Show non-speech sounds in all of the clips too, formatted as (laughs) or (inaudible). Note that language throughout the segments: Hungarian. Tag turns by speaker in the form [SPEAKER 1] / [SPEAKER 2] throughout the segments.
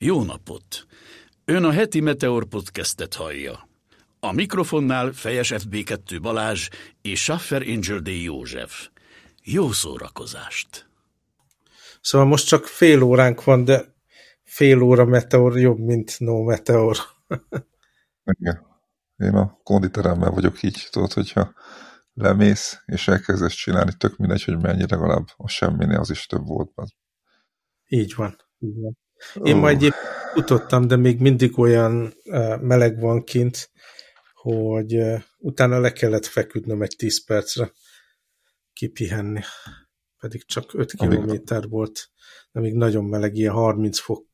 [SPEAKER 1] Jó napot! Ön a heti Meteor podcastet hallja. A mikrofonnál Fejes FB2 Balázs és Schaffer Angel D. József. Jó szórakozást!
[SPEAKER 2] Szóval most csak fél óránk van, de fél óra Meteor jobb, mint no Meteor. (laughs)
[SPEAKER 3] Igen. Én a konditeremmel vagyok így, tudod, hogyha lemész, és elkezdesz csinálni, tök mindegy, hogy mennyi, legalább a semminél az is több volt.
[SPEAKER 2] Így van. Így van. Én uh. majd utottam, de még mindig olyan meleg van kint, hogy utána le kellett feküdnöm egy 10 percre kipihenni. Pedig csak 5 kilométer volt, de még nagyon meleg, ilyen 30 fok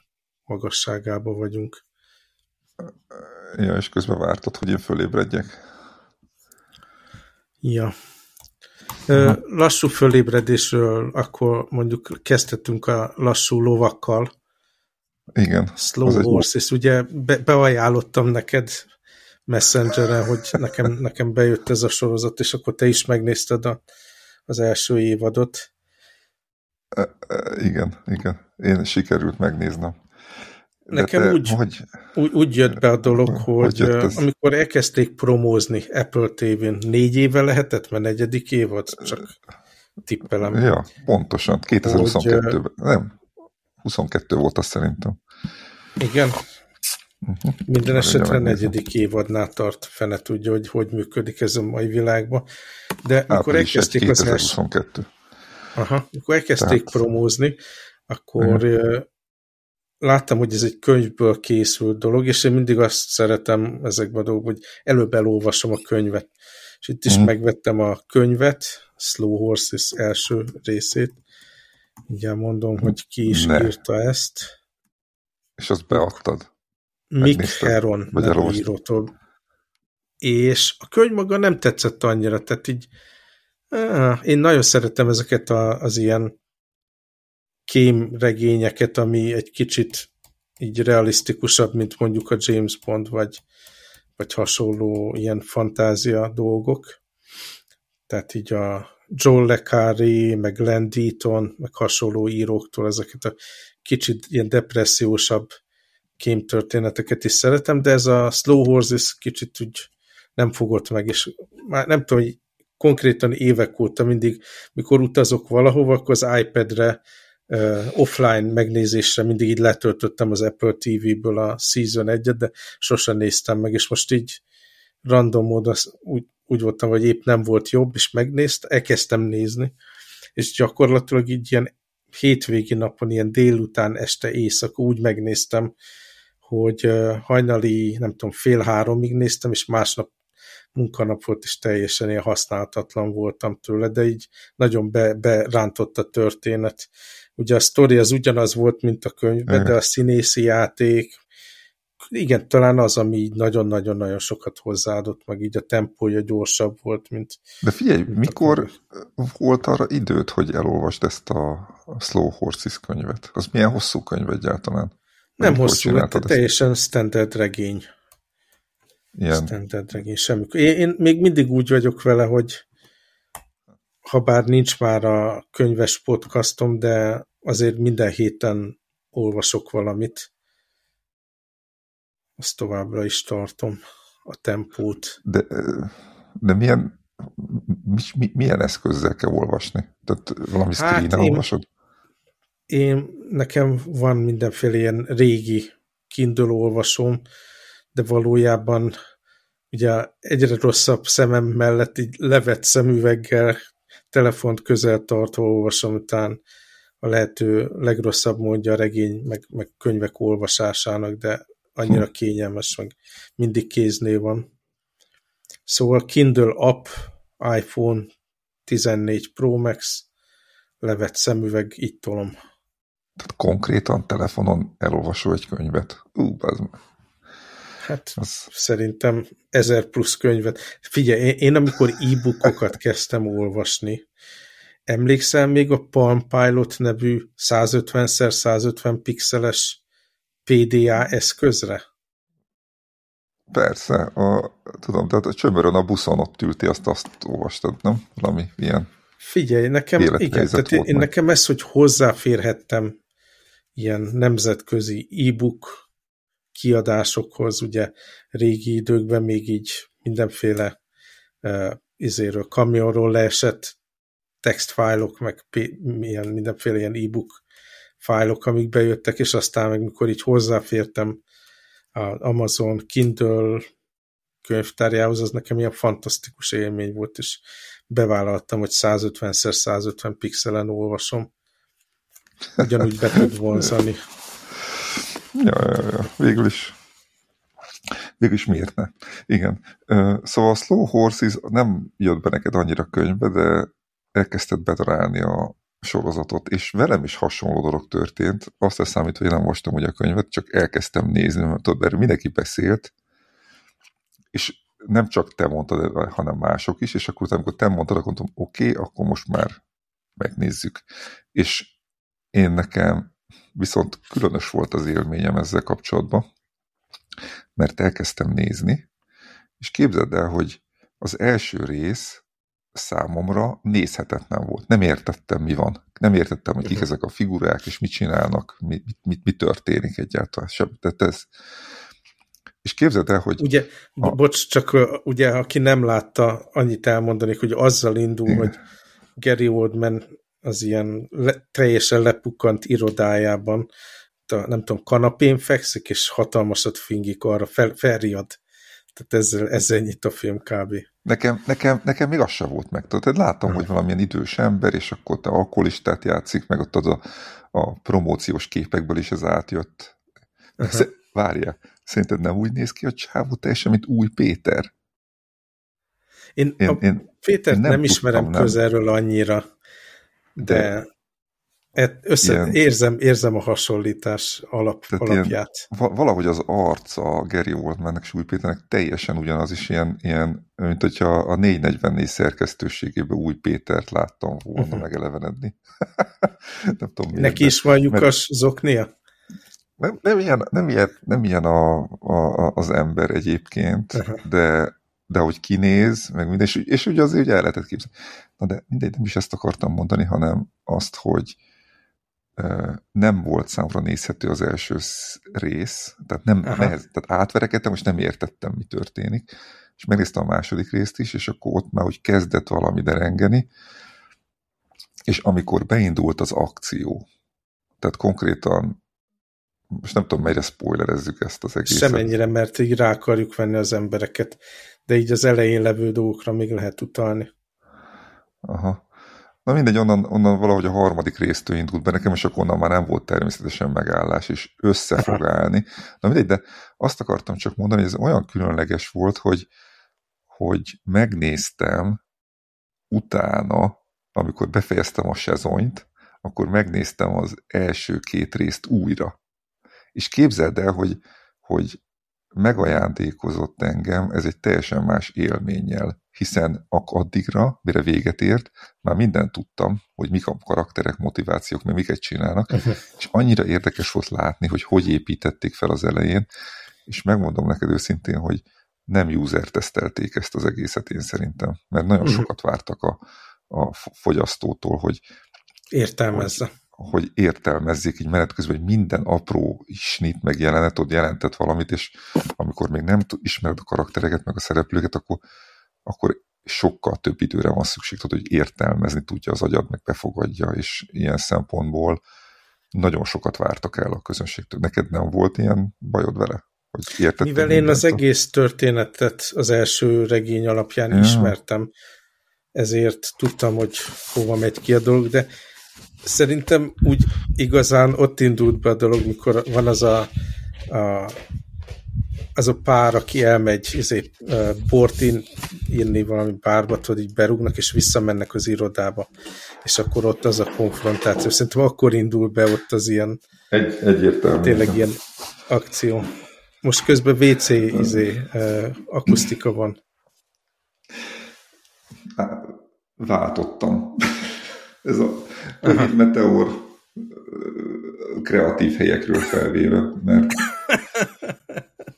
[SPEAKER 2] magasságában vagyunk.
[SPEAKER 3] Ja, és közben vártad, hogy én fölébredjek.
[SPEAKER 2] Ja. Lassú fölébredésről akkor mondjuk kezdhetünk a lassú lovakkal.
[SPEAKER 3] Igen.
[SPEAKER 2] Slow Horses, egy... ugye be, beajánlottam neked Messengeren, hogy nekem, nekem bejött ez a sorozat, és akkor te is megnézted a, az első évadot.
[SPEAKER 3] Igen, igen. Én sikerült megnéznem.
[SPEAKER 2] Nekem te, úgy, hogy, úgy, úgy jött be a dolog, hogy, hogy amikor elkezdték promózni Apple TV-n, négy éve lehetett, mert negyedik évad, csak tippelem.
[SPEAKER 3] Ja, pontosan, 2022-ben, nem, 22 volt azt szerintem.
[SPEAKER 2] Igen. Uh-huh. Minden esetre negyedik évadnál tart, fene tudja, hogy hogy működik ez a mai világban. De amikor elkezdték az első... Aha, amikor elkezdték Tehát... promózni, akkor uh-huh láttam, hogy ez egy könyvből készült dolog, és én mindig azt szeretem ezekben a dolgokban, hogy előbb elolvasom a könyvet. És itt is mm. megvettem a könyvet, Slow Horses első részét. Ugye mondom, hogy ki is ne. írta ezt.
[SPEAKER 3] És azt beadtad?
[SPEAKER 2] Mick Heron írótól. És a könyv maga nem tetszett annyira, tehát így áh, én nagyon szeretem ezeket a, az ilyen kémregényeket, ami egy kicsit így realisztikusabb, mint mondjuk a James Bond, vagy, vagy hasonló ilyen fantázia dolgok. Tehát így a Joel Le Carré, meg Glenn Deaton, meg hasonló íróktól ezeket a kicsit ilyen depressziósabb kémtörténeteket is szeretem, de ez a Slow Horses kicsit úgy nem fogott meg, és már nem tudom, hogy konkrétan évek óta mindig, mikor utazok valahova, akkor az iPad-re uh, offline megnézésre mindig így letöltöttem az Apple TV-ből a Season 1-et, de sosem néztem meg, és most így random módon úgy, úgy voltam, hogy épp nem volt jobb, és megnézt, elkezdtem nézni, és gyakorlatilag így ilyen hétvégi napon, ilyen délután, este, éjszaka úgy megnéztem, hogy hajnali, nem tudom, fél háromig néztem, és másnap munkanap volt, és teljesen ilyen használhatatlan voltam tőle, de így nagyon be, berántott a történet. Ugye a sztori az ugyanaz volt, mint a könyvben, de a színészi játék, igen, talán az, ami így nagyon-nagyon-nagyon sokat hozzáadott, meg így a tempója gyorsabb volt, mint...
[SPEAKER 3] De figyelj, mikor a... volt arra időt, hogy elolvasd ezt a Slow Horses könyvet? Az milyen hosszú könyv egyáltalán?
[SPEAKER 2] Nem hosszú, de teljesen standard regény. Ilyen. Standard regény, semmi. Én, én még mindig úgy vagyok vele, hogy ha bár nincs már a könyves podcastom, de azért minden héten olvasok valamit. Azt továbbra is tartom a tempót.
[SPEAKER 3] De, de milyen, mi, milyen eszközzel kell olvasni? Tehát valami hát screen én, olvasod?
[SPEAKER 2] Én, nekem van mindenféle ilyen régi Kindle olvasom, de valójában ugye egyre rosszabb szemem mellett így levett szemüveggel telefont közel tartva olvasom, után a lehető legrosszabb módja a regény, meg, meg könyvek olvasásának, de annyira kényelmes, meg mindig kéznél van. Szóval Kindle app, iPhone 14 Pro Max, levett szemüveg, itt tolom.
[SPEAKER 3] Tehát konkrétan telefonon elolvasó egy könyvet. Ú, az...
[SPEAKER 2] Hát az... szerintem ezer plusz könyvet. Figyelj, én, én amikor e-bookokat kezdtem olvasni, emlékszel még a Palm Pilot nevű 150x150 pixeles PDA eszközre?
[SPEAKER 3] Persze, a, tudom, tehát a csömörön a buszon ott ülti, azt azt olvastad, nem? Valami ilyen
[SPEAKER 2] Figyelj, nekem, igen, tehát én, én nekem ez, hogy hozzáférhettem ilyen nemzetközi e-book kiadásokhoz, ugye régi időkben még így mindenféle uh, izéről, kamionról leesett textfájlok, meg milyen, mindenféle ilyen e-book fájlok, amik bejöttek, és aztán meg mikor így hozzáfértem az Amazon Kindle könyvtárjához, az nekem ilyen fantasztikus élmény volt, és bevállaltam, hogy 150x150 pixelen olvasom. Ugyanúgy be tud vonzani.
[SPEAKER 3] Ja, ja, ja. Végül is végül is miért ne? Igen. Szóval a Slow Horses nem jött be neked annyira könyvbe, de elkezdted bedarálni a sorozatot, és velem is hasonló dolog történt. Azt tesz számít, hogy nem olvastam ugye a könyvet, csak elkezdtem nézni, mert tudod, erről mindenki beszélt, és nem csak te mondtad, hanem mások is, és akkor amikor te mondtad, akkor mondtam, oké, okay, akkor most már megnézzük. És én nekem viszont különös volt az élményem ezzel kapcsolatban, mert elkezdtem nézni, és képzeld el, hogy az első rész számomra nézhetetlen volt. Nem értettem, mi van. Nem értettem, hogy kik ezek a figurák, és mit csinálnak, mi, mit, mi történik egyáltalán. Sem. Tehát ez, és képzeld el, hogy...
[SPEAKER 2] Ugye, a... bocs, csak ugye, aki nem látta, annyit elmondani, hogy azzal indul, Igen. hogy Gary Oldman az ilyen le, teljesen lepukkant irodájában, a, nem tudom, kanapén fekszik, és hatalmasat fingik arra, fel, felriad. Tehát ezzel, ezzel nyit a film kb.
[SPEAKER 3] Nekem, nekem, nekem még az sem volt meg. Tehát láttam, hmm. hogy valamilyen idős ember, és akkor te alkoholistát játszik, meg ott az a, a promóciós képekből is ez átjött. Uh -huh. Várja, szerinted nem úgy néz ki a csávó teljesen, mint új Péter?
[SPEAKER 2] Én, én, én Pétert én nem, nem ismerem nem. közelről annyira, de, de össze, ilyen, érzem, érzem a hasonlítás alap, alapját.
[SPEAKER 3] Ilyen, valahogy az arc a Gary Oldmannek és Új Péternek teljesen ugyanaz is, ilyen, ilyen mint hogyha a 444 szerkesztőségében Új Pétert láttam volna uh mhm. -huh. megelevenedni. (laughs)
[SPEAKER 2] nem tudom miért. Neki is van lyukas zoknia?
[SPEAKER 3] Nem, nem, ilyen, nem, ilyen, nem ilyen a, a, az ember egyébként, uh -huh. de, de hogy kinéz, meg minden, és, és ugye azért ugye el lehetett képzelni. Na de mindegy, nem is ezt akartam mondani, hanem azt, hogy, nem volt számomra nézhető az első rész, tehát, nem, nehez, tehát átverekedtem, és nem értettem, mi történik, és megnéztem a második részt is, és akkor ott már hogy kezdett valami derengeni, és amikor beindult az akció, tehát konkrétan most nem tudom, melyre spoilerezzük ezt az egészet.
[SPEAKER 2] Semennyire, mert így rá akarjuk venni az embereket, de így az elején levő dolgokra még lehet utalni.
[SPEAKER 3] Aha. Na mindegy, onnan, onnan valahogy a harmadik résztől indult be nekem, és akkor onnan már nem volt természetesen megállás, és össze fog állni. Na mindegy, de azt akartam csak mondani, hogy ez olyan különleges volt, hogy, hogy megnéztem utána, amikor befejeztem a sezonyt, akkor megnéztem az első két részt újra. És képzeld el, hogy, hogy megajándékozott engem ez egy teljesen más élménnyel, hiszen addigra, mire véget ért, már mindent tudtam, hogy mik a karakterek, motivációk, meg miket csinálnak, (laughs) és annyira érdekes volt látni, hogy hogy építették fel az elején, és megmondom neked őszintén, hogy nem user tesztelték ezt az egészet én szerintem, mert nagyon -huh. sokat vártak a, a fogyasztótól, hogy
[SPEAKER 2] értelmezze.
[SPEAKER 3] Hogy, hogy értelmezzék így menet közben, hogy minden apró snit meg jelenet ott jelentett valamit, és amikor még nem ismered a karaktereket, meg a szereplőket, akkor, akkor sokkal több időre van szükség, tudod, hogy értelmezni tudja az agyad, meg befogadja, és ilyen szempontból nagyon sokat vártak el a közönségtől. Neked nem volt ilyen bajod vele?
[SPEAKER 2] Hogy Mivel én az egész történetet az első regény alapján ja. ismertem, ezért tudtam, hogy hova megy ki a dolog, de szerintem úgy igazán ott indult be a dolog, mikor van az a, a az a pár, aki elmegy izé, bort írni valami bárba, tudod, így berúgnak, és visszamennek az irodába. És akkor ott az a konfrontáció. Szerintem akkor indul be ott az ilyen
[SPEAKER 3] Egy, egyértelmű.
[SPEAKER 2] Tényleg ilyen akció. Most közben WC izé, akusztika van.
[SPEAKER 3] Váltottam. (laughs) Ez a Rövid meteor kreatív helyekről felvéve, mert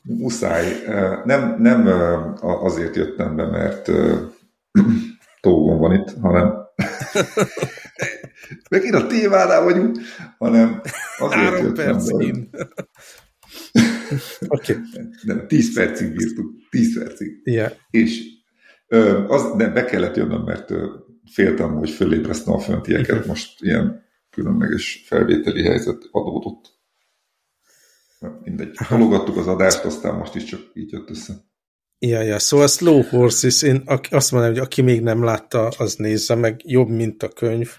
[SPEAKER 3] muszáj. Nem, nem azért jöttem be, mert (clears throat) Tógon van itt, hanem (laughs) megint a témánál vagyunk, hanem azért
[SPEAKER 2] Három
[SPEAKER 3] jöttem
[SPEAKER 2] percig. Oké.
[SPEAKER 3] Okay. Nem, tíz percig bírtuk, tíz percig.
[SPEAKER 2] Yeah.
[SPEAKER 3] És az, de be kellett jönnöm, mert féltem, hogy fölébresztem a föntieket, most ilyen különleges felvételi helyzet adódott. Mindegy. Halogattuk az adást, aztán most is csak így jött össze.
[SPEAKER 2] Ja, ja, szóval Slow Horses, én azt mondom, hogy aki még nem látta, az nézze meg, jobb, mint a könyv.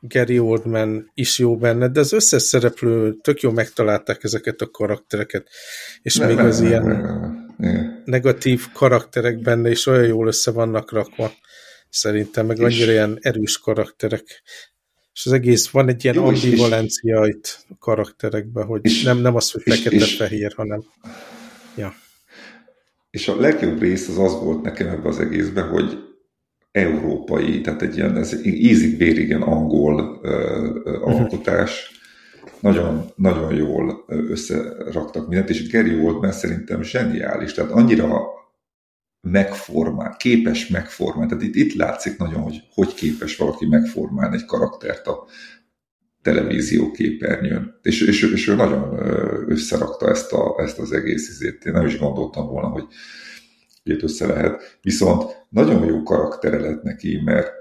[SPEAKER 2] Gary Oldman is jó benne, de az összes szereplő tök jó megtalálták ezeket a karaktereket, és nem, még nem, az nem, ilyen nem, nem. Negatív karakterek benne is olyan jól össze vannak rakva, szerintem, meg annyira ilyen erős karakterek. És az egész, van egy ilyen ambivalencia itt a karakterekben, hogy és, nem, nem az, hogy fekete-fehér, hanem ja.
[SPEAKER 3] És a legjobb rész az az volt nekem ebben az egészben, hogy európai, tehát egy ilyen, ez ízig vérig ilyen angol uh, alkotás. Nagyon, nagyon jól összeraktak mindent, és Gary Oldman szerintem zseniális, tehát annyira megformál, képes megformálni. Tehát itt, itt látszik nagyon, hogy hogy képes valaki megformálni egy karaktert a televízió képernyőn. És, és, és ő nagyon összerakta ezt, a, ezt az egész izét. Én nem is gondoltam volna, hogy ilyet össze lehet. Viszont nagyon jó karaktere lett neki, mert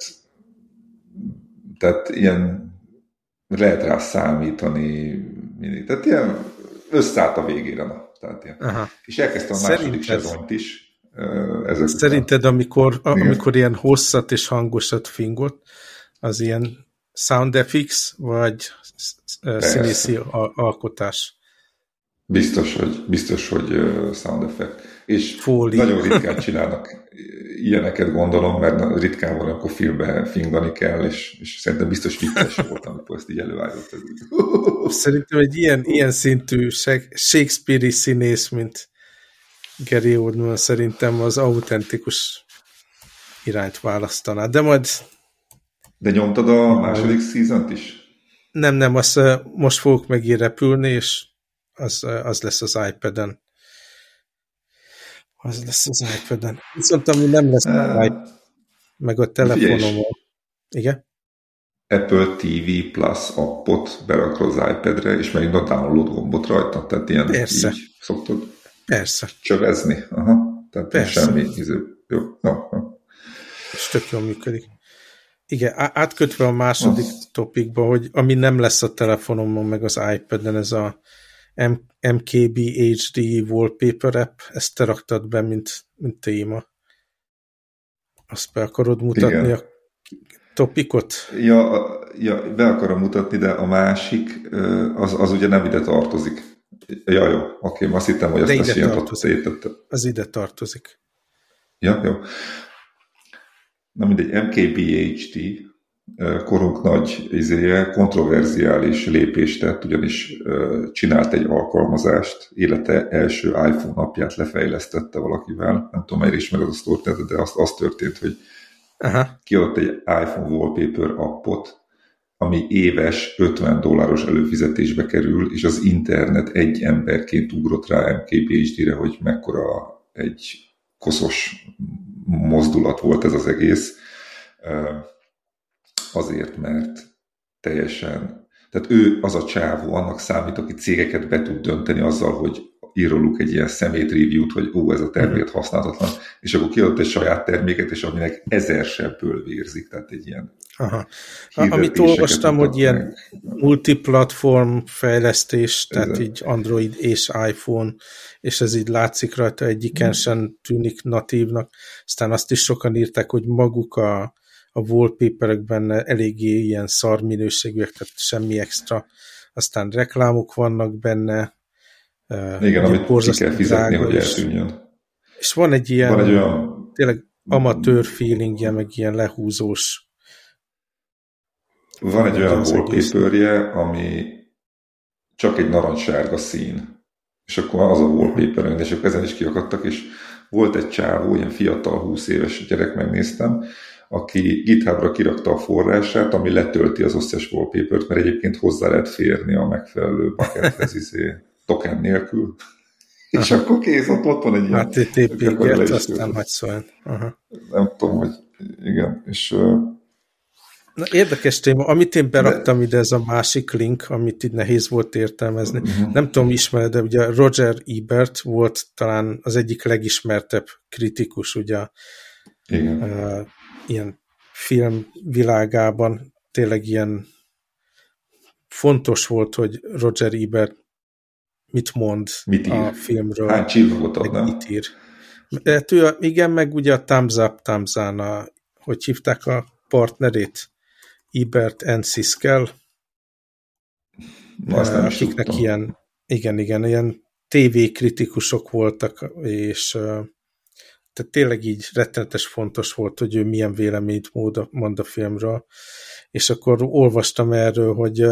[SPEAKER 3] tehát ilyen lehet rá számítani, mindig. Tehát ilyen összeállt a végére. Na. Tehát ilyen. Aha. És elkezdtem a második sezonyt is.
[SPEAKER 2] Ezek Szerinted, után. amikor, amikor ilyen hosszat és hangosat fingott, az ilyen sound effects, vagy színészi alkotás?
[SPEAKER 3] Biztos, hogy, biztos, hogy sound effect. És Fóli. nagyon ritkán csinálnak ilyeneket gondolom, mert ritkán van, amikor filmbe fingani kell, és, és szerintem biztos vicces volt, amikor ezt így előállított. (laughs)
[SPEAKER 2] Szerintem egy ilyen, ilyen szintű Shakespeare-i színész, mint Gary Oldman szerintem az autentikus irányt választaná, de majd...
[SPEAKER 3] De nyomtad a második season is?
[SPEAKER 2] Nem, nem, azt most fogok megint repülni, és az, az lesz az iPad-en. Az lesz az iPad-en. Viszont ami nem lesz uh, meg a telefonomon. Igen?
[SPEAKER 3] Apple TV Plus appot berakod az iPad-re, és megint a download gombot rajta, tehát ilyen
[SPEAKER 2] Persze.
[SPEAKER 3] így szoktad
[SPEAKER 2] Persze.
[SPEAKER 3] csövezni. Aha. Tehát Persze. semmi iző. Jó. No, no.
[SPEAKER 2] És tök jól működik. Igen, átkötve a második topikba, hogy ami nem lesz a telefonomon, meg az iPad-en, ez a M- MKB HD Wallpaper app, ezt te raktad be, mint, mint téma. Azt be akarod mutatni Igen. a topikot?
[SPEAKER 3] Ja, ja, be akarom mutatni, de a másik, az, az ugye nem ide tartozik. Ja, jó, oké, azt hittem, hogy ezt a siatot szétettem.
[SPEAKER 2] Az ide tartozik.
[SPEAKER 3] Ja, jó. Na mindegy, MKBHD korunk nagy izéje kontroverziális lépést tett, ugyanis csinált egy alkalmazást, élete első iPhone napját lefejlesztette valakivel, nem tudom, melyre ismered a történetet, de az, az történt, hogy Aha. kiadott egy iPhone wallpaper appot, ami éves 50 dolláros előfizetésbe kerül, és az internet egy emberként ugrott rá MKBHD-re, hogy mekkora egy koszos mozdulat volt ez az egész azért, mert teljesen, tehát ő az a csávó, annak számít, aki cégeket be tud dönteni azzal, hogy ír íróluk egy ilyen szemét review-t, hogy ó, ez a termék használhatatlan, és akkor kiadott egy saját terméket, és aminek ezer sebből vérzik, tehát egy ilyen
[SPEAKER 2] Aha. Amit olvastam, hogy ilyen meg. multiplatform fejlesztés, tehát így Android és iPhone, és ez így látszik rajta, egyiken hmm. sem tűnik natívnak. Aztán azt is sokan írták, hogy maguk a a wallpaperek benne eléggé ilyen szar minőségűek, tehát semmi extra. Aztán reklámok vannak benne.
[SPEAKER 3] Igen, amit ki kell fizetni, hogy eltűnjön.
[SPEAKER 2] És van egy ilyen, van egy olyan... tényleg amatőr feelingje, meg ilyen lehúzós.
[SPEAKER 3] Van egy olyan wallpaperje, ami csak egy narancssárga szín. És akkor az a wallpaper és akkor ezen is kiakadtak, és volt egy csávó, ilyen fiatal, 20 éves gyerek, megnéztem, aki GitHubra kirakta a forrását, ami letölti az összes wallpaper-t, mert egyébként hozzá lehet férni a megfelelő buckethez (laughs) izé, token nélkül. És Aha. akkor kész, ott, ott van egy ilyen...
[SPEAKER 2] HTTP-gért, aztán majd szóljon.
[SPEAKER 3] Nem tudom, hogy igen, és
[SPEAKER 2] Na, érdekes téma. Amit én beraktam de... ide, ez a másik link, amit itt nehéz volt értelmezni. Uh-huh. Nem tudom, ismered, de ugye Roger Ebert volt talán az egyik legismertebb kritikus, ugye Igen. Uh, ilyen film világában tényleg ilyen fontos volt, hogy Roger Ebert mit mond
[SPEAKER 3] mit
[SPEAKER 2] a filmről.
[SPEAKER 3] Hány csillagot ad, nem?
[SPEAKER 2] Mit ír. Hát ő, igen, meg ugye a Thumbs Up, Thumbs Down, a, hogy hívták a partnerét? Ibert and Siskel, akiknek ilyen, igen, igen, ilyen TV-kritikusok voltak, és tehát tényleg így rettenetes fontos volt, hogy ő milyen véleményt mond a filmről, és akkor olvastam erről, hogy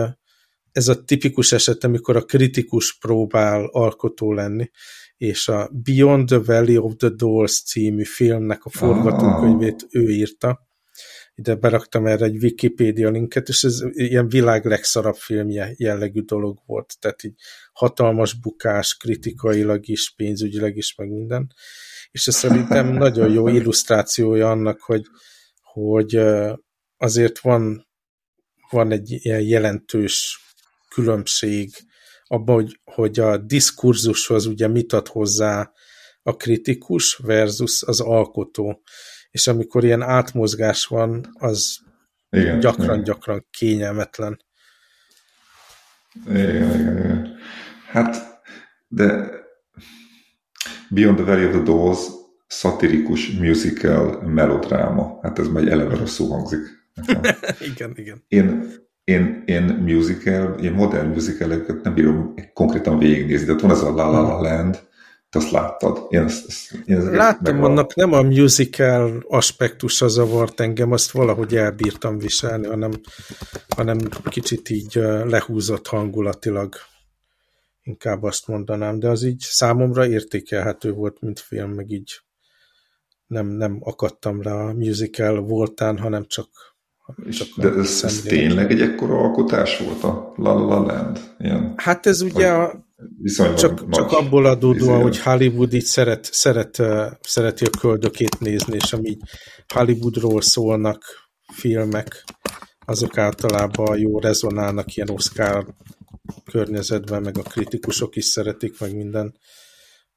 [SPEAKER 2] ez a tipikus eset, amikor a kritikus próbál alkotó lenni, és a Beyond the Valley of the Dolls című filmnek a forgatókönyvét ő írta, ide beraktam erre egy Wikipédia linket, és ez ilyen világ legszarabb filmje jellegű dolog volt, tehát így hatalmas bukás, kritikailag is, pénzügyileg is, meg minden. És ez szerintem (laughs) nagyon jó illusztrációja annak, hogy, hogy azért van, van egy ilyen jelentős különbség abban, hogy, hogy a diskurzushoz ugye mit ad hozzá a kritikus versus az alkotó és amikor ilyen átmozgás van, az gyakran-gyakran kényelmetlen.
[SPEAKER 3] Igen, igen, igen. Hát, de Beyond the Valley of the Dolls szatirikus musical melodráma. Hát ez majd eleve rosszul hangzik. (laughs)
[SPEAKER 2] igen, igen.
[SPEAKER 3] Én, én, én musical, én modern musicaleket nem bírom konkrétan végignézni. Tehát van ez a La La La Land, te azt láttad? Én ezt, ezt, én
[SPEAKER 2] Láttam, meg annak nem a musical aspektusa zavart engem, azt valahogy elbírtam viselni, hanem, hanem kicsit így lehúzott hangulatilag. Inkább azt mondanám, de az így számomra értékelhető volt, mint film, meg így nem, nem akadtam rá a musical voltán, hanem csak
[SPEAKER 3] csak de ez, ez tényleg egy ekkora alkotás volt a La La Land? Ilyen,
[SPEAKER 2] hát ez ugye a, csak, csak abból adódóan, hogy Hollywood így szeret, szeret, szereti a köldökét nézni, és ami Hollywoodról szólnak filmek, azok általában jó rezonálnak ilyen Oscar környezetben, meg a kritikusok is szeretik, meg minden,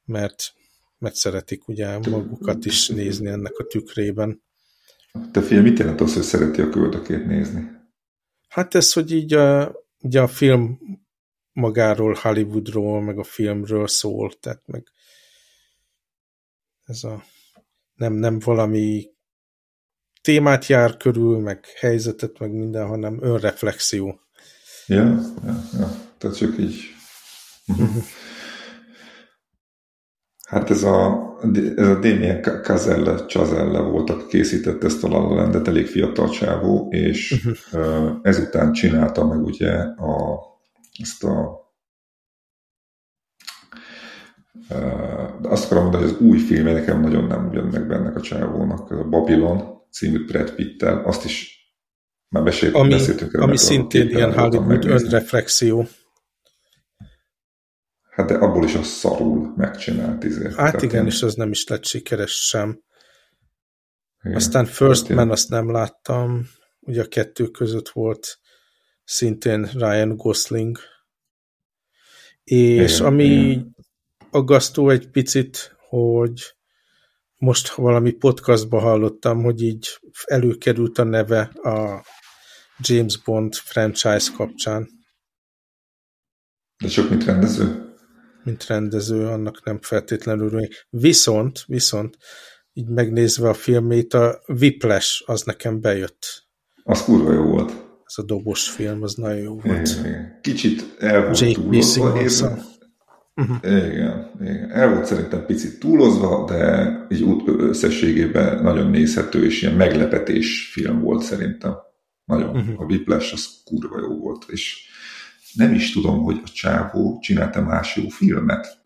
[SPEAKER 2] mert, mert szeretik ugye magukat is nézni ennek a tükrében.
[SPEAKER 3] Te film mit jelent az, hogy szereti a köldökét nézni?
[SPEAKER 2] Hát ez, hogy így a, ugye a film magáról, Hollywoodról, meg a filmről szól, tehát meg ez a nem, nem valami témát jár körül, meg helyzetet, meg minden, hanem önreflexió.
[SPEAKER 3] Ja, ja, ja. Tehát csak így. Uh-huh. Hát ez a, ez a Damien Cazelle, Chazelle volt, aki készített ezt a La Landet, elég fiatal csávó, és uh-huh. ezután csinálta meg ugye a, ezt a de azt akarom mondani, hogy az új filmje nekem nagyon nem jön meg benne a csávónak, a Babylon című Brad Pitt-tel, azt is már beszélt,
[SPEAKER 2] ami,
[SPEAKER 3] beszéltünk
[SPEAKER 2] erről. Ami szintén ilyen Hollywood önreflexió.
[SPEAKER 3] Hát de abból is a szarul megcsinált. Izé.
[SPEAKER 2] Hát igen, és az nem is lett sikeres sem. Igen. Aztán First Man azt nem láttam, ugye a kettő között volt szintén Ryan Gosling. És igen, ami igen. aggasztó egy picit, hogy most valami podcastba hallottam, hogy így előkerült a neve a James Bond franchise kapcsán.
[SPEAKER 3] De csak mint rendező?
[SPEAKER 2] mint rendező, annak nem feltétlenül örülni. Viszont, viszont, így megnézve a filmét, a Whiplash az nekem bejött.
[SPEAKER 3] Az kurva jó volt.
[SPEAKER 2] Ez a dobos film, az nagyon jó volt.
[SPEAKER 3] Igen. Kicsit el volt Jake túlozva. Uh-huh. Igen, igen. El volt szerintem picit túlozva, de így összességében nagyon nézhető, és ilyen meglepetés film volt szerintem. Nagyon. Uh-huh. A Whiplash az kurva jó volt, és nem is tudom, hogy a csávó csinálta más jó filmet.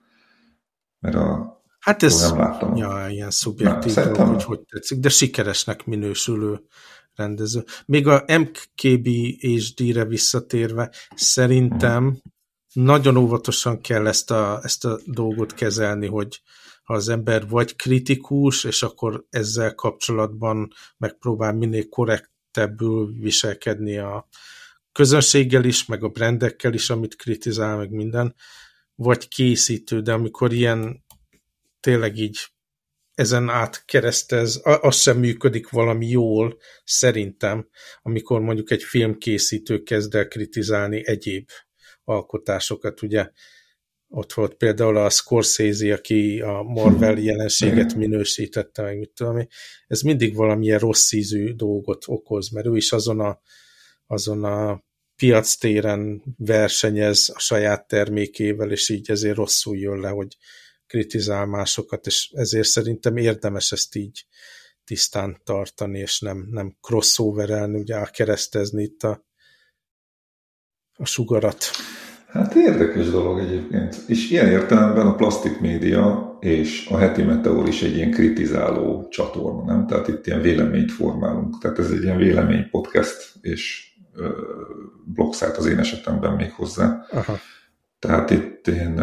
[SPEAKER 3] Mert a
[SPEAKER 2] Hát ez nem láttam. Ja, ilyen szubjektív dolog, hogy hogy tetszik, de sikeresnek minősülő rendező. Még a MKB HD-re visszatérve, szerintem hmm. nagyon óvatosan kell ezt a, ezt a dolgot kezelni, hogy ha az ember vagy kritikus, és akkor ezzel kapcsolatban megpróbál minél korrekt elégedettebbül viselkedni a közönséggel is, meg a brandekkel is, amit kritizál, meg minden, vagy készítő, de amikor ilyen tényleg így ezen átkeresztez, az sem működik valami jól, szerintem, amikor mondjuk egy filmkészítő kezd el kritizálni egyéb alkotásokat, ugye ott volt például a Scorsese, aki a Marvel mhm. jelenséget minősítette, meg mit tudom Ez mindig valamilyen rossz ízű dolgot okoz, mert ő is azon a, azon a piac téren versenyez a saját termékével, és így ezért rosszul jön le, hogy kritizál másokat, és ezért szerintem érdemes ezt így tisztán tartani, és nem, nem crossoverelni, ugye keresztezni itt a, a sugarat.
[SPEAKER 3] Hát érdekes dolog egyébként. És ilyen értelemben a plastik média és a heti meteor is egy ilyen kritizáló csatorna, nem? Tehát itt ilyen véleményt formálunk. Tehát ez egy ilyen vélemény podcast, és blogszájt az én esetemben még hozzá. Aha. Tehát itt én,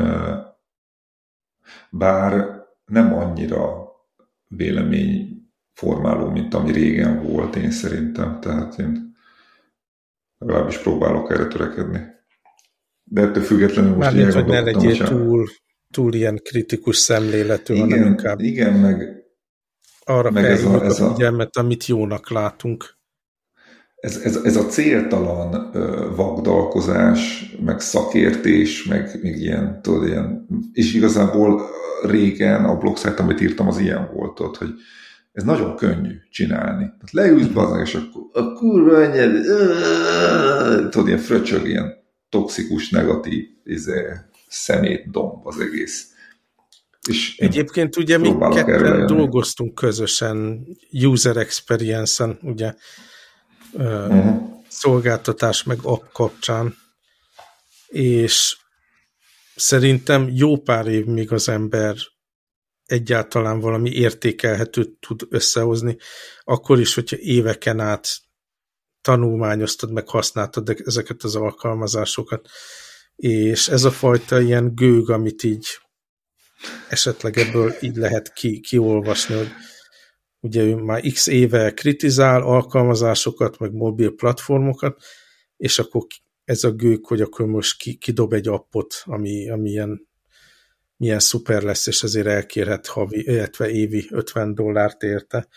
[SPEAKER 3] bár nem annyira véleményformáló, mint ami régen volt, én szerintem. Tehát én legalábbis próbálok erre törekedni. De ettől függetlenül most
[SPEAKER 2] Mármint, hogy ne legyél túl, túl ilyen kritikus szemléletű,
[SPEAKER 3] igen, hanem inkább igen, meg,
[SPEAKER 2] arra meg ez a, ez a figyelmet, amit jónak látunk
[SPEAKER 3] ez, ez, ez a céltalan vagdalkozás, meg szakértés, meg még ilyen, tudod, ilyen, és igazából régen a blogszájt, amit írtam, az ilyen volt, tudod, hogy ez nagyon könnyű csinálni. Tehát leülsz be és akkor a kurva anyed, tudod, ilyen fröcsög, ilyen toxikus, negatív izé, szemét domb az egész.
[SPEAKER 2] És Egyébként ugye mi ketten dolgoztunk közösen user experience-en, ugye uh-huh. szolgáltatás meg app kapcsán, és szerintem jó pár év még az ember egyáltalán valami értékelhetőt tud összehozni, akkor is, hogyha éveken át tanulmányoztad, meg használtad ezeket az alkalmazásokat, és ez a fajta ilyen gőg, amit így esetleg ebből így lehet ki, kiolvasni, hogy ugye ő már x éve kritizál alkalmazásokat, meg mobil platformokat, és akkor ez a gők, hogy akkor most ki, kidob egy appot, ami, ami ilyen, milyen szuper lesz, és ezért elkérhet havi, illetve évi 50 dollárt érte.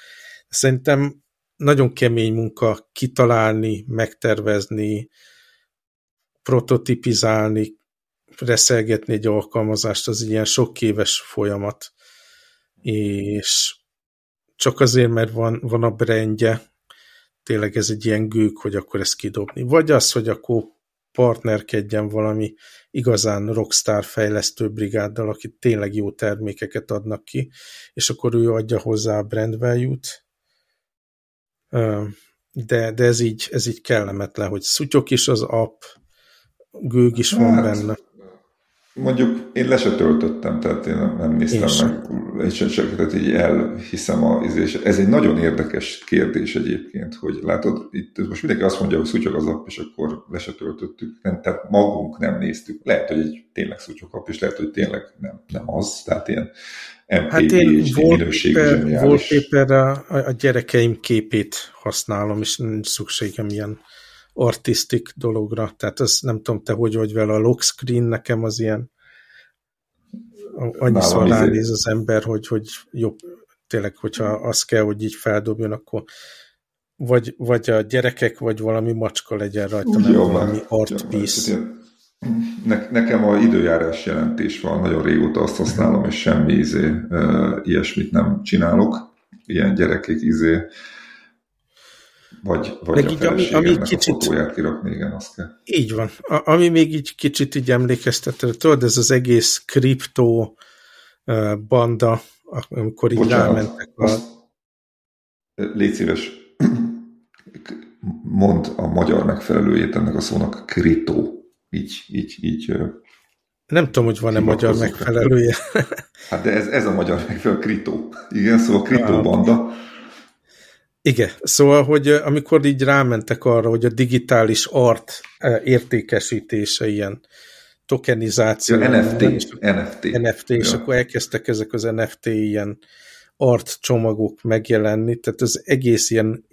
[SPEAKER 2] Szerintem nagyon kemény munka kitalálni, megtervezni, prototipizálni, reszelgetni egy alkalmazást, az ilyen sok éves folyamat. És csak azért, mert van, van a brandje, tényleg ez egy ilyen gők, hogy akkor ezt kidobni. Vagy az, hogy akkor partnerkedjen valami igazán rockstar fejlesztő brigáddal, akik tényleg jó termékeket adnak ki, és akkor ő adja hozzá a brand value-t. De, de ez, így, ez így kellemetlen, hogy szutyok is az app, gőg is van hát, benne.
[SPEAKER 3] Mondjuk én le se töltöttem, tehát én nem, néztem én meg, egy csak, tehát így elhiszem a és Ez egy nagyon érdekes kérdés egyébként, hogy látod, itt most mindenki azt mondja, hogy szutyog az app, és akkor le se töltöttük, nem, tehát magunk nem néztük. Lehet, hogy egy tényleg szutyog app, és lehet, hogy tényleg nem, nem az, tehát ilyen MPG hát én
[SPEAKER 2] wallpaper a, a gyerekeim képét használom, és nincs szükségem ilyen artistik dologra, tehát ez nem tudom, te hogy vagy vele. A lock screen, nekem az ilyen annyiszor izé- ránéz az ember, hogy, hogy jobb, tényleg, hogyha az kell, hogy így feldobjon, akkor vagy, vagy a gyerekek, vagy valami macska legyen rajta, nem valami art piece.
[SPEAKER 3] Ne, nekem a időjárás jelentés van, nagyon régóta azt használom, és semmi izé, uh, ilyesmit nem csinálok. Ilyen gyerekek izé, vagy, vagy Meg a így, ami, ami kicsit, a fotóját kirakni, igen, azt kell.
[SPEAKER 2] Így van. A, ami még így kicsit így emlékeztető, tudod, ez az egész kriptó uh, banda, amikor így Bocsánat, rámentek a... Azt,
[SPEAKER 3] légy szíves, mond a magyar megfelelőjét ennek a szónak kritó. Így, így, így.
[SPEAKER 2] Nem tudom, hogy van-e magyar megfelelője.
[SPEAKER 3] Hát de ez, ez a magyar megfelelő, kritó. Igen, szóval kritó banda.
[SPEAKER 2] Igen, szóval, hogy amikor így rámentek arra, hogy a digitális art értékesítése ilyen tokenizáció.
[SPEAKER 3] Ja, NFT. NFT.
[SPEAKER 2] NFT, ja. és akkor elkezdtek ezek az NFT ilyen art csomagok megjelenni, tehát az egész ilyen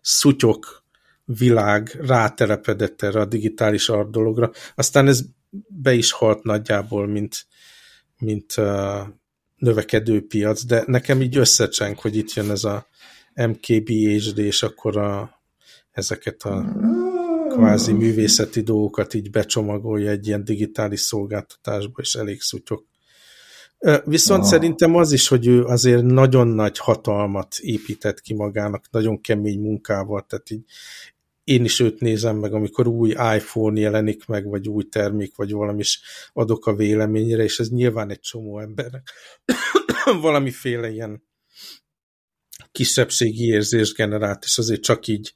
[SPEAKER 2] szutyok világ rátelepedett erre a digitális art dologra. Aztán ez be is halt nagyjából, mint, mint uh, növekedő piac, de nekem így összecseng, hogy itt jön ez a MKBHD, és akkor a, ezeket a kvázi művészeti dolgokat így becsomagolja egy ilyen digitális szolgáltatásba, és elég szutyok. Viszont ah. szerintem az is, hogy ő azért nagyon nagy hatalmat épített ki magának, nagyon kemény munkával, tehát így én is őt nézem meg, amikor új iPhone jelenik meg, vagy új termék, vagy valami is adok a véleményre, és ez nyilván egy csomó embernek (coughs) valamiféle ilyen kisebbségi érzés generált, és azért csak így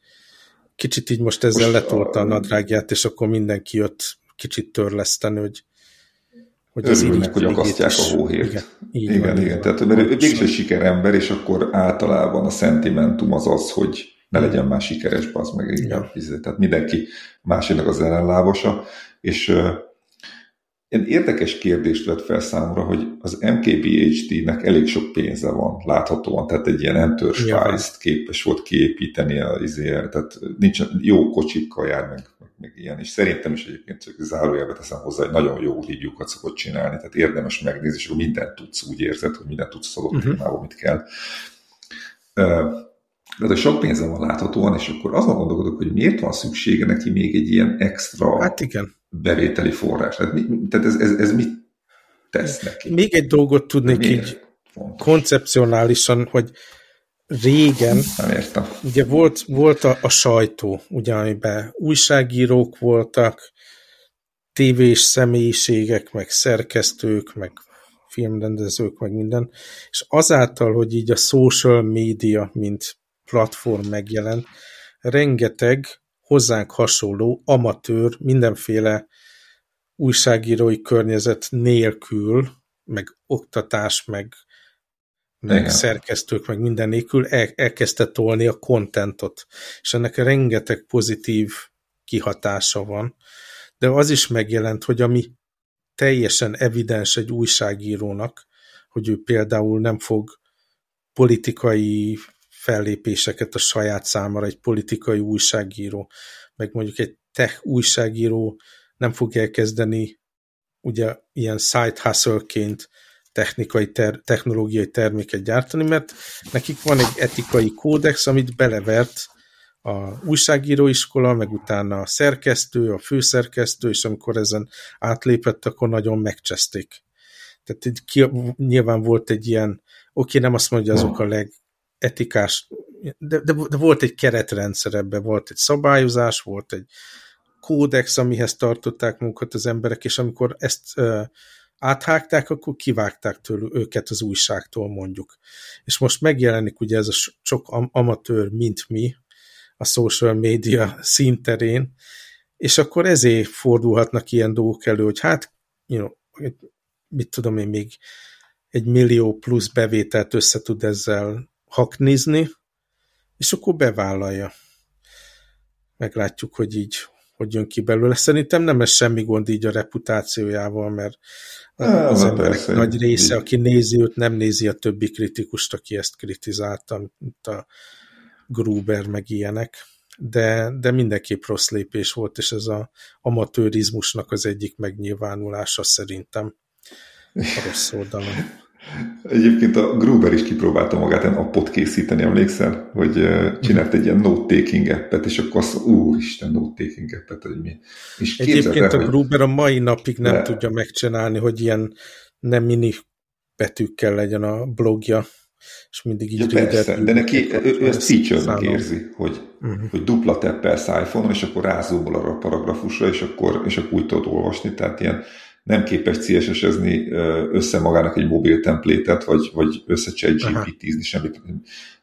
[SPEAKER 2] kicsit így most ezzel letolta a nadrágját, és akkor mindenki jött kicsit törleszteni, hogy
[SPEAKER 3] hogy az Örülnek, hogy akasztják is. a hóhért. Igen, igen, van, igen. Tehát, mert ő mégis egy sikerember, és akkor általában a szentimentum az az, hogy ne legyen már sikeres, az meg. Igen. Tehát mindenki másinak az ellenlábasa, és Ilyen érdekes kérdést vett fel számomra, hogy az MKBHD-nek elég sok pénze van, láthatóan, tehát egy ilyen Enterprise-t képes volt kiépíteni az izél, tehát nincs, jó kocsikkal jár, meg, meg, meg, ilyen, és szerintem is egyébként csak zárójelbe teszem hozzá, hogy nagyon jó review-kat szokott csinálni, tehát érdemes megnézni, és akkor mindent tudsz, úgy érzed, hogy mindent tudsz adott uh-huh. témában, mit kell. De hogy sok pénze van láthatóan, és akkor azon gondolkodok, hogy miért van szüksége neki még egy ilyen extra
[SPEAKER 2] hát igen
[SPEAKER 3] bevételi forrás. Tehát, mi, tehát ez, ez, ez mit tesz neki?
[SPEAKER 2] Még egy dolgot tudnék Miért? így Fontos. koncepcionálisan, hogy régen,
[SPEAKER 3] Nem értem.
[SPEAKER 2] ugye volt, volt a, a sajtó, ugye, amiben újságírók voltak, tévés személyiségek, meg szerkesztők, meg filmrendezők, meg minden, és azáltal, hogy így a social media, mint platform megjelent, rengeteg hozzánk hasonló amatőr, mindenféle újságírói környezet nélkül, meg oktatás, meg, meg szerkesztők, meg minden nélkül el, elkezdte tolni a kontentot. És ennek rengeteg pozitív kihatása van. De az is megjelent, hogy ami teljesen evidens egy újságírónak, hogy ő például nem fog politikai fellépéseket a saját számára egy politikai újságíró, meg mondjuk egy tech újságíró nem fog elkezdeni ugye ilyen side hustle-ként technikai, ter, technológiai terméket gyártani, mert nekik van egy etikai kódex, amit belevert a újságíróiskola, meg utána a szerkesztő, a főszerkesztő, és amikor ezen átlépett, akkor nagyon megcseszték. Tehát így ki, nyilván volt egy ilyen, oké, nem azt mondja, azok a leg, etikás, de, de, de volt egy keretrendszer ebben, volt egy szabályozás, volt egy kódex, amihez tartották munkat az emberek, és amikor ezt uh, áthágták, akkor kivágták tőlük őket az újságtól mondjuk. És most megjelenik ugye ez a sok amatőr, mint mi, a social media színterén, és akkor ezért fordulhatnak ilyen dolgok elő, hogy hát, you know, mit tudom én, még egy millió plusz bevételt össze tud ezzel haknizni, és akkor bevállalja. Meglátjuk, hogy így hogy jön ki belőle. Szerintem nem ez semmi gond így a reputációjával, mert az emberek persze, nagy része, így. aki nézi őt, nem nézi a többi kritikust, aki ezt kritizálta, mint a Gruber, meg ilyenek. De, de mindenképp rossz lépés volt, és ez a amatőrizmusnak az egyik megnyilvánulása szerintem a rossz oldalon.
[SPEAKER 3] Egyébként a Gruber is kipróbálta magát egy appot készíteni, emlékszel? Hogy csinált egy ilyen note-taking appet, és akkor azt úristen, note-taking appet, hogy mi.
[SPEAKER 2] És Egyébként a Gruber a mai napig nem de... tudja megcsinálni, hogy ilyen nem mini betűkkel legyen a blogja, és mindig így
[SPEAKER 3] ja, persze, de neki ő, ő ezt feature érzi, hogy, uh-huh. hogy dupla teppelsz iPhone-on, és akkor rázómol arra a paragrafusra, és akkor, és akkor úgy tudod olvasni, tehát ilyen nem képes CSS-ezni össze magának egy mobil templétet, vagy, vagy össze GPT-zni semmit,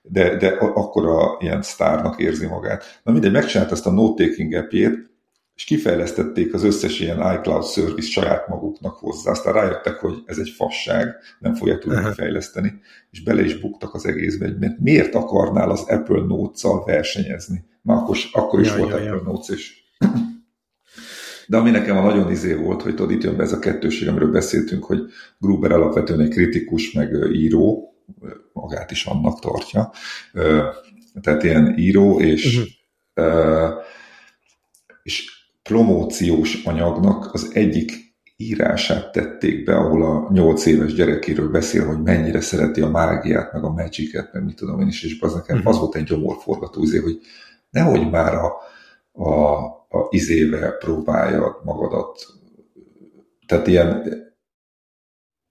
[SPEAKER 3] de, de akkor a ilyen sztárnak érzi magát. Na mindegy, megcsinált ezt a note-taking appjét, és kifejlesztették az összes ilyen iCloud service saját maguknak hozzá. Aztán rájöttek, hogy ez egy fasság, nem fogják tudni Aha. fejleszteni, és bele is buktak az egészbe, mert miért akarnál az Apple Notes-szal versenyezni? Már akkor, akkor is ja, volt ja, Apple ja. Notes, és de ami nekem a nagyon izé volt, hogy tudod, itt jön be ez a kettőség, amiről beszéltünk, hogy Gruber alapvetően egy kritikus, meg író, magát is annak tartja, tehát ilyen író, és, uh-huh. és promóciós anyagnak az egyik írását tették be, ahol a nyolc éves gyerekéről beszél, hogy mennyire szereti a mágiát, meg a magicet, meg mit tudom én is, és az nekem uh-huh. az volt egy gyomorforgató, izé, hogy nehogy már a, a, a izével próbálja magadat. Tehát ilyen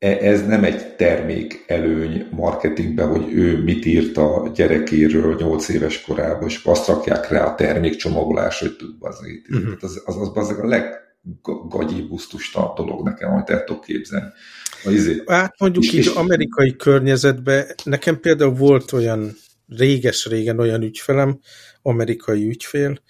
[SPEAKER 3] E, ez nem egy termék előny marketingben, hogy ő mit írt a gyerekéről 8 éves korában, és azt rakják rá a termékcsomagolás, hogy tud bazzik. Uh-huh. Az, az, az, az a leggagyibusztustabb dolog nekem, amit el tudok képzelni.
[SPEAKER 2] Izé, hát mondjuk és, így és, amerikai környezetben, nekem például volt olyan réges-régen olyan ügyfelem, amerikai ügyfél,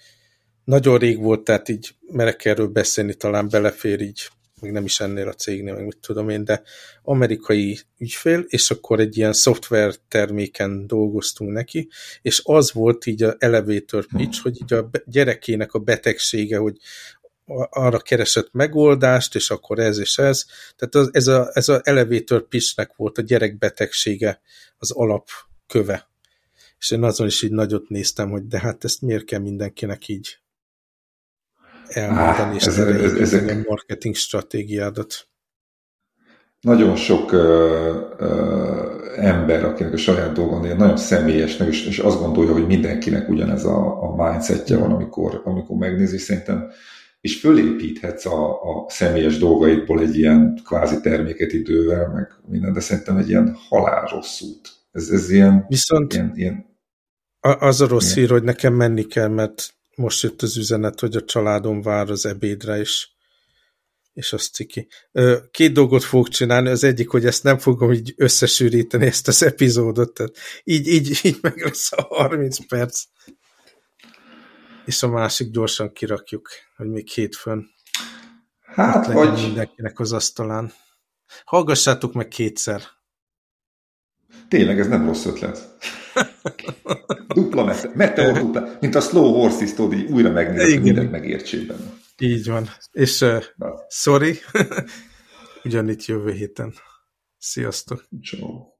[SPEAKER 2] nagyon rég volt, tehát így merek erről beszélni, talán belefér így meg nem is ennél a cégnél, meg mit tudom én, de amerikai ügyfél, és akkor egy ilyen szoftver terméken dolgoztunk neki, és az volt így a elevator pitch, hogy így a gyerekének a betegsége, hogy arra keresett megoldást, és akkor ez és ez. Tehát az, ez, a, ez a elevator pitchnek volt a gyerek betegsége az alapköve. És én azon is így nagyot néztem, hogy de hát ezt miért kell mindenkinek így elmondani, és ez, ez, ezek... a marketing stratégiádat.
[SPEAKER 3] Nagyon sok ö, ö, ember, akinek a saját dolgon ilyen nagyon személyesnek, és, és azt gondolja, hogy mindenkinek ugyanez a, a mindsetje van, amikor, amikor megnézi, szerintem és fölépíthetsz a, a személyes dolgaidból egy ilyen kvázi terméket idővel, meg minden, de szerintem egy ilyen halál rossz út. Ez, ez ilyen...
[SPEAKER 2] Viszont ilyen, ilyen, az a rossz hír, hogy nekem menni kell, mert most jött az üzenet, hogy a családom vár az ebédre is, és az ciki. Két dolgot fogok csinálni, az egyik, hogy ezt nem fogom így összesűríteni, ezt az epizódot, tehát így, így, így meg lesz a 30 perc. És a másik gyorsan kirakjuk, hogy még hétfőn.
[SPEAKER 3] Hát, vagy...
[SPEAKER 2] Mindenkinek az asztalán. Hallgassátok meg kétszer.
[SPEAKER 3] Tényleg, ez nem rossz ötlet. Dupla mete, meteor dupla, mint a Slow Horses, így újra megnézni, hogy mindent megértsék benne.
[SPEAKER 2] Így van. És uh, sorry, (laughs) ugyanitt jövő héten. Sziasztok!
[SPEAKER 3] Ciao.